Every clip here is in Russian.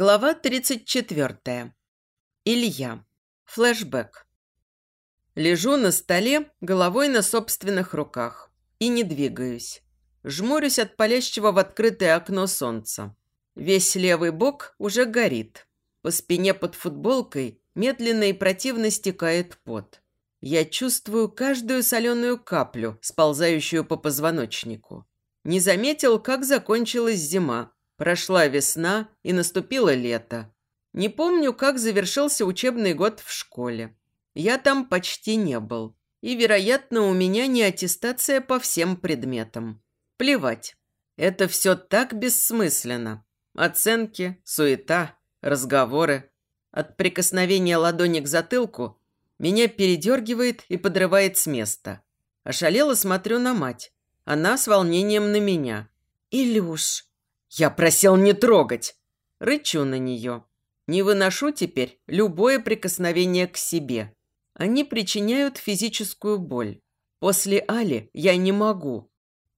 Глава 34. Илья. Флэшбэк. Лежу на столе, головой на собственных руках. И не двигаюсь. Жмурюсь от палящего в открытое окно солнца. Весь левый бок уже горит. По спине под футболкой медленно и противно стекает пот. Я чувствую каждую соленую каплю, сползающую по позвоночнику. Не заметил, как закончилась зима, Прошла весна и наступило лето. Не помню, как завершился учебный год в школе. Я там почти не был. И, вероятно, у меня не аттестация по всем предметам. Плевать. Это все так бессмысленно. Оценки, суета, разговоры. От прикосновения ладони к затылку меня передергивает и подрывает с места. Ошалело смотрю на мать. Она с волнением на меня. «Илюш, «Я просил не трогать!» Рычу на нее. Не выношу теперь любое прикосновение к себе. Они причиняют физическую боль. После Али я не могу.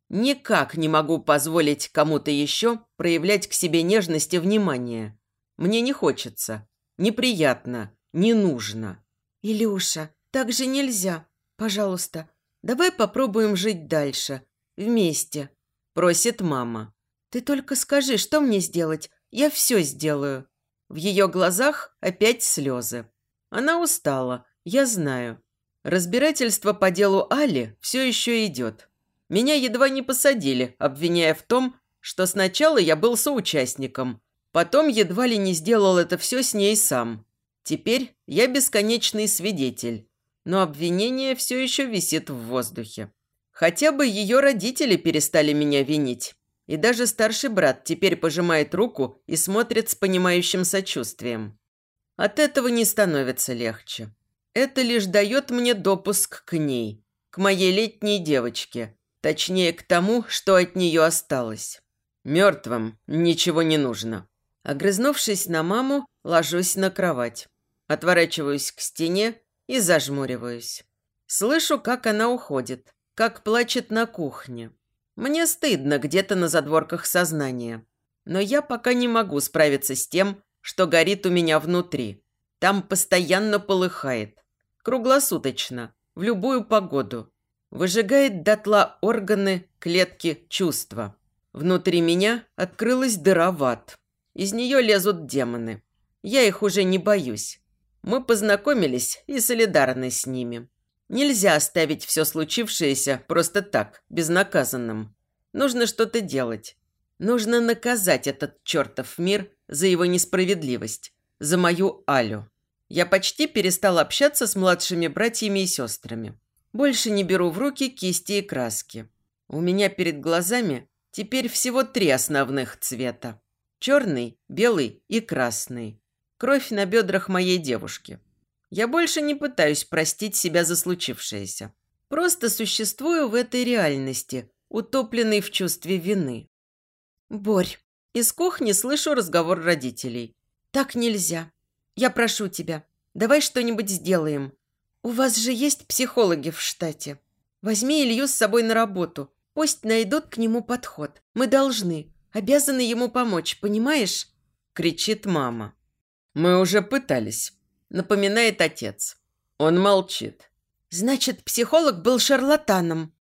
Никак не могу позволить кому-то еще проявлять к себе нежность и внимание. Мне не хочется. Неприятно. Не нужно. «Илюша, так же нельзя. Пожалуйста, давай попробуем жить дальше. Вместе», – просит мама. «Ты только скажи, что мне сделать? Я все сделаю». В ее глазах опять слезы. Она устала, я знаю. Разбирательство по делу Али все еще идет. Меня едва не посадили, обвиняя в том, что сначала я был соучастником, потом едва ли не сделал это все с ней сам. Теперь я бесконечный свидетель, но обвинение все еще висит в воздухе. Хотя бы ее родители перестали меня винить. И даже старший брат теперь пожимает руку и смотрит с понимающим сочувствием. От этого не становится легче. Это лишь дает мне допуск к ней, к моей летней девочке, точнее, к тому, что от нее осталось. Мертвым ничего не нужно. Огрызнувшись на маму, ложусь на кровать. Отворачиваюсь к стене и зажмуриваюсь. Слышу, как она уходит, как плачет на кухне. Мне стыдно где-то на задворках сознания. Но я пока не могу справиться с тем, что горит у меня внутри. Там постоянно полыхает. Круглосуточно, в любую погоду. Выжигает дотла органы, клетки, чувства. Внутри меня открылась дыра в ад. Из нее лезут демоны. Я их уже не боюсь. Мы познакомились и солидарны с ними. Нельзя оставить все случившееся просто так, безнаказанным. Нужно что-то делать. Нужно наказать этот чертов мир за его несправедливость, за мою Алю. Я почти перестал общаться с младшими братьями и сестрами. Больше не беру в руки кисти и краски. У меня перед глазами теперь всего три основных цвета. Черный, белый и красный. Кровь на бедрах моей девушки. Я больше не пытаюсь простить себя за случившееся. Просто существую в этой реальности, утопленный в чувстве вины. «Борь, из кухни слышу разговор родителей. Так нельзя. Я прошу тебя, давай что-нибудь сделаем. У вас же есть психологи в штате. Возьми Илью с собой на работу. Пусть найдут к нему подход. Мы должны, обязаны ему помочь, понимаешь?» Кричит мама. «Мы уже пытались», напоминает отец. Он молчит. «Значит, психолог был шарлатаном?»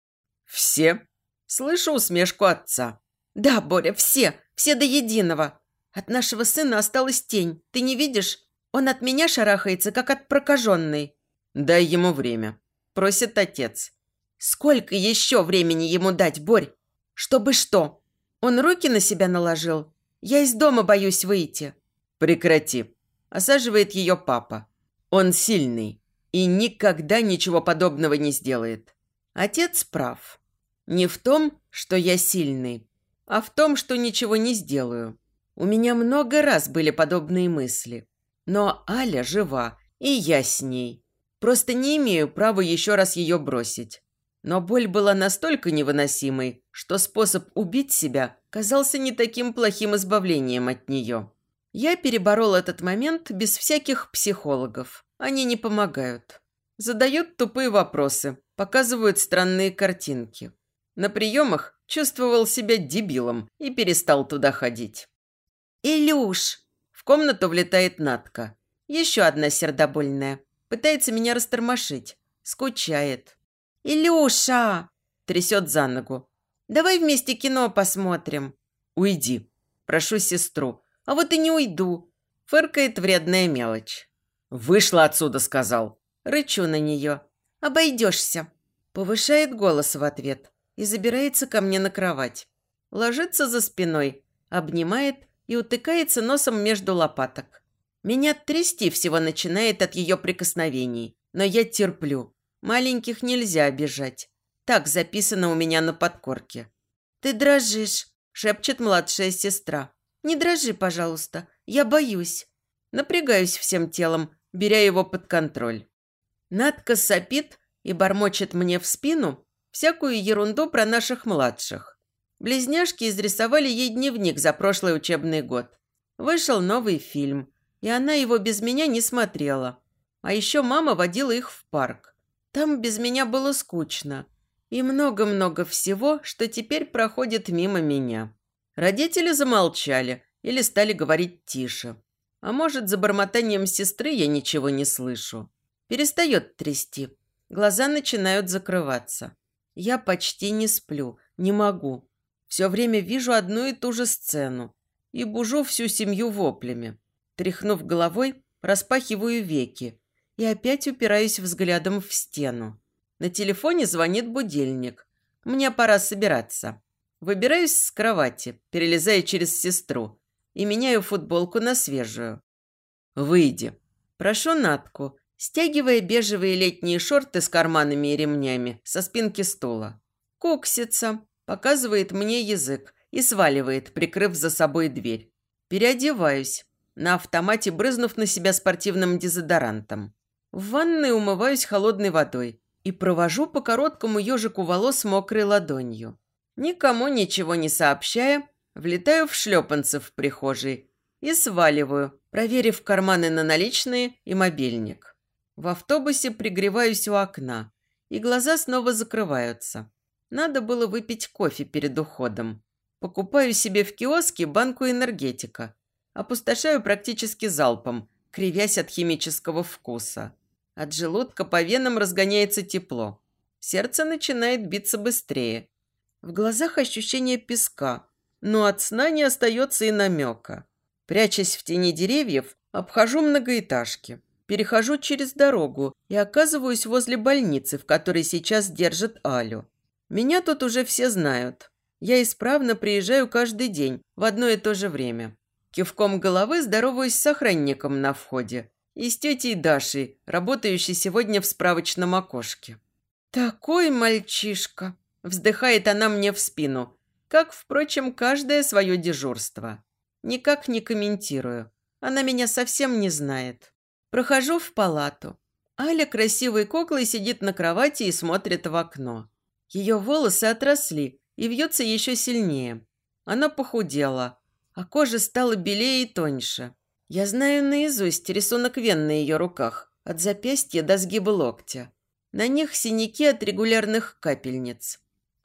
«Все?» Слышу усмешку отца. «Да, Боря, все, все до единого. От нашего сына осталась тень. Ты не видишь? Он от меня шарахается, как от прокаженной». «Дай ему время», – просит отец. «Сколько еще времени ему дать, Борь? Чтобы что? Он руки на себя наложил? Я из дома боюсь выйти». «Прекрати», Осаживает ее папа. Он сильный и никогда ничего подобного не сделает. Отец прав. Не в том, что я сильный, а в том, что ничего не сделаю. У меня много раз были подобные мысли. Но Аля жива, и я с ней. Просто не имею права еще раз ее бросить. Но боль была настолько невыносимой, что способ убить себя казался не таким плохим избавлением от нее. Я переборол этот момент без всяких психологов. Они не помогают. Задают тупые вопросы, показывают странные картинки. На приемах чувствовал себя дебилом и перестал туда ходить. «Илюш!» В комнату влетает Натка. Еще одна сердобольная. Пытается меня растормошить. Скучает. «Илюша!» – трясет за ногу. «Давай вместе кино посмотрим». «Уйди». Прошу сестру. «А вот и не уйду». Фыркает вредная мелочь. «Вышла отсюда», – сказал. Рычу на нее. «Обойдешься». Повышает голос в ответ и забирается ко мне на кровать. Ложится за спиной, обнимает и утыкается носом между лопаток. Меня трясти всего начинает от ее прикосновений, но я терплю. Маленьких нельзя обижать. Так записано у меня на подкорке. «Ты дрожишь», – шепчет младшая сестра. «Не дрожи, пожалуйста, я боюсь». Напрягаюсь всем телом, беря его под контроль. Надка сопит и бормочет мне в спину всякую ерунду про наших младших. Близняшки изрисовали ей дневник за прошлый учебный год. Вышел новый фильм, и она его без меня не смотрела. А еще мама водила их в парк. Там без меня было скучно. И много-много всего, что теперь проходит мимо меня. Родители замолчали или стали говорить тише. А может, за бормотанием сестры я ничего не слышу. Перестает трясти. Глаза начинают закрываться. Я почти не сплю, не могу. Все время вижу одну и ту же сцену и бужу всю семью воплями. Тряхнув головой, распахиваю веки и опять упираюсь взглядом в стену. На телефоне звонит будильник. Мне пора собираться. Выбираюсь с кровати, перелезая через сестру и меняю футболку на свежую. «Выйди». Прошу Натку, стягивая бежевые летние шорты с карманами и ремнями со спинки стула. Куксится, Показывает мне язык и сваливает, прикрыв за собой дверь. Переодеваюсь, на автомате брызнув на себя спортивным дезодорантом. В ванной умываюсь холодной водой и провожу по короткому ежику волос мокрой ладонью. Никому ничего не сообщая, влетаю в шлепанцы в прихожей и сваливаю, проверив карманы на наличные и мобильник. В автобусе пригреваюсь у окна, и глаза снова закрываются. Надо было выпить кофе перед уходом. Покупаю себе в киоске банку энергетика. Опустошаю практически залпом, кривясь от химического вкуса. От желудка по венам разгоняется тепло. Сердце начинает биться быстрее. В глазах ощущение песка, но от сна не остается и намека. Прячась в тени деревьев, обхожу многоэтажки. Перехожу через дорогу и оказываюсь возле больницы, в которой сейчас держат Алю. Меня тут уже все знают. Я исправно приезжаю каждый день в одно и то же время. Кивком головы здороваюсь с охранником на входе и с тетей Дашей, работающей сегодня в справочном окошке. «Такой мальчишка!» – вздыхает она мне в спину, как, впрочем, каждое свое дежурство. Никак не комментирую. Она меня совсем не знает. Прохожу в палату. Аля красивой куклой сидит на кровати и смотрит в окно. Ее волосы отросли и вьется еще сильнее. Она похудела, а кожа стала белее и тоньше. Я знаю наизусть рисунок вен на ее руках, от запястья до сгиба локтя. На них синяки от регулярных капельниц.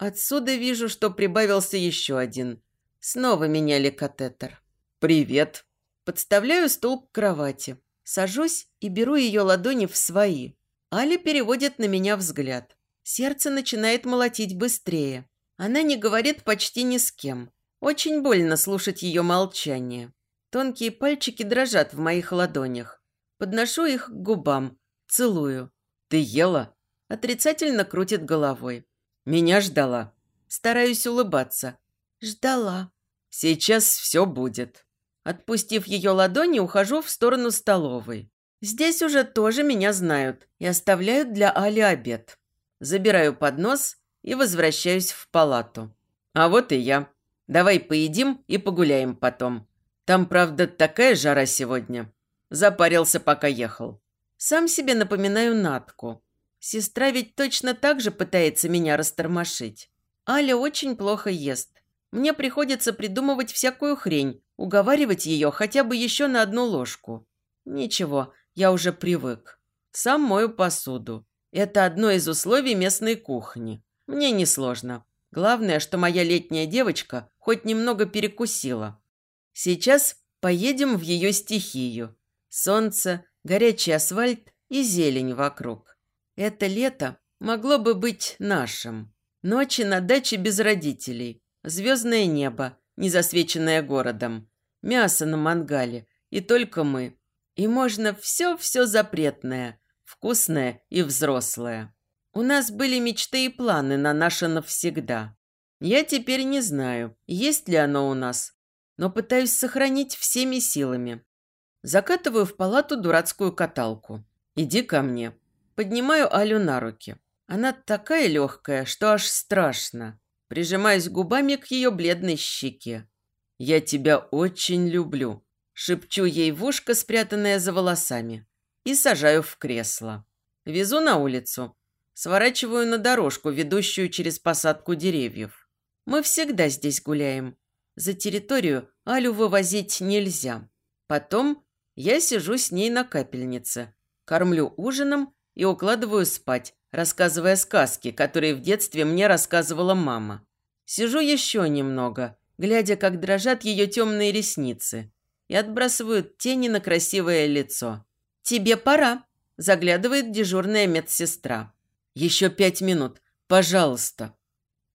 Отсюда вижу, что прибавился еще один. Снова меняли катетер. «Привет!» Подставляю стул к кровати. Сажусь и беру ее ладони в свои. Аля переводит на меня взгляд. Сердце начинает молотить быстрее. Она не говорит почти ни с кем. Очень больно слушать ее молчание. Тонкие пальчики дрожат в моих ладонях. Подношу их к губам. Целую. «Ты ела?» Отрицательно крутит головой. «Меня ждала». Стараюсь улыбаться. «Ждала». «Сейчас все будет». Отпустив ее ладони, ухожу в сторону столовой. Здесь уже тоже меня знают и оставляют для Али обед забираю поднос и возвращаюсь в палату. А вот и я. Давай поедим и погуляем потом. Там, правда, такая жара сегодня. Запарился, пока ехал. Сам себе напоминаю Натку. Сестра ведь точно так же пытается меня растормошить. Аля очень плохо ест. Мне приходится придумывать всякую хрень, уговаривать ее хотя бы еще на одну ложку. Ничего, я уже привык. Сам мою посуду. Это одно из условий местной кухни. Мне несложно. Главное, что моя летняя девочка хоть немного перекусила. Сейчас Поедем в ее стихию. Солнце, горячий асфальт и зелень вокруг. Это лето могло бы быть нашим. Ночи на даче без родителей, звездное небо, не засвеченное городом, мясо на мангале и только мы. И можно все-все запретное, вкусное и взрослое. У нас были мечты и планы на наше навсегда. Я теперь не знаю, есть ли оно у нас, но пытаюсь сохранить всеми силами. Закатываю в палату дурацкую каталку. Иди ко мне. Поднимаю Алю на руки. Она такая легкая, что аж страшно. Прижимаюсь губами к ее бледной щеке. «Я тебя очень люблю», – шепчу ей в ушко, спрятанное за волосами, и сажаю в кресло. Везу на улицу. Сворачиваю на дорожку, ведущую через посадку деревьев. Мы всегда здесь гуляем. За территорию Алю вывозить нельзя. Потом я сижу с ней на капельнице, кормлю ужином и укладываю спать, рассказывая сказки, которые в детстве мне рассказывала мама. Сижу еще немного, глядя, как дрожат ее темные ресницы и отбрасывают тени на красивое лицо. «Тебе пора», – заглядывает дежурная медсестра. «Еще пять минут, пожалуйста».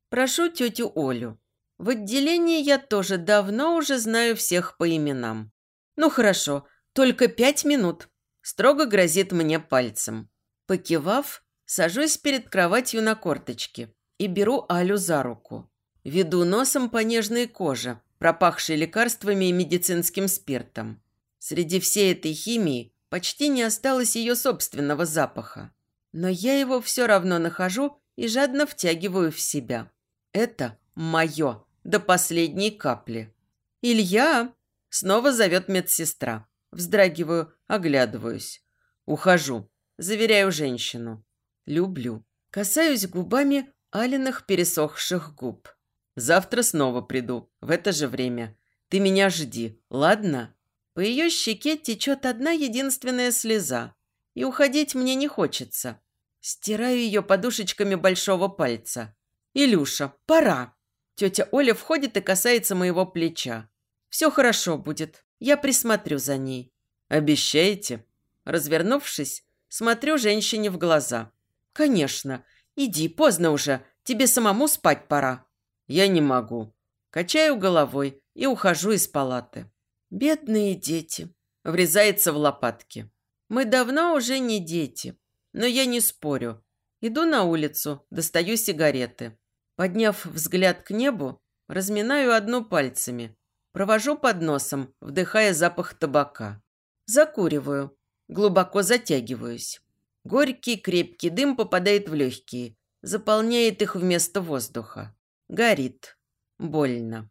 Прошу тетю Олю. В отделении я тоже давно уже знаю всех по именам. Ну хорошо, только пять минут. Строго грозит мне пальцем. Покивав, сажусь перед кроватью на корточки и беру Алю за руку. Веду носом по нежной коже, пропахшей лекарствами и медицинским спиртом. Среди всей этой химии почти не осталось ее собственного запаха. Но я его все равно нахожу и жадно втягиваю в себя. Это мое до последней капли. «Илья!» – снова зовет медсестра. Вздрагиваю, оглядываюсь. Ухожу. Заверяю женщину. Люблю. Касаюсь губами Алиных пересохших губ. Завтра снова приду, в это же время. Ты меня жди, ладно? По ее щеке течет одна единственная слеза. И уходить мне не хочется. Стираю ее подушечками большого пальца. «Илюша, пора!» Тетя Оля входит и касается моего плеча. «Все хорошо будет. Я присмотрю за ней». «Обещаете?» Развернувшись, смотрю женщине в глаза. «Конечно. Иди, поздно уже. Тебе самому спать пора». «Я не могу». Качаю головой и ухожу из палаты. «Бедные дети». Врезается в лопатки. «Мы давно уже не дети. Но я не спорю. Иду на улицу, достаю сигареты. Подняв взгляд к небу, разминаю одну пальцами. Провожу под носом, вдыхая запах табака. Закуриваю. Глубоко затягиваюсь. Горький крепкий дым попадает в легкие, заполняет их вместо воздуха. Горит. Больно.